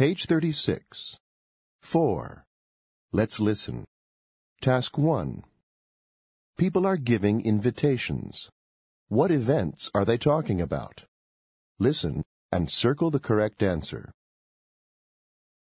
Page 36. 4. Let's listen. Task 1. People are giving invitations. What events are they talking about? Listen and circle the correct answer.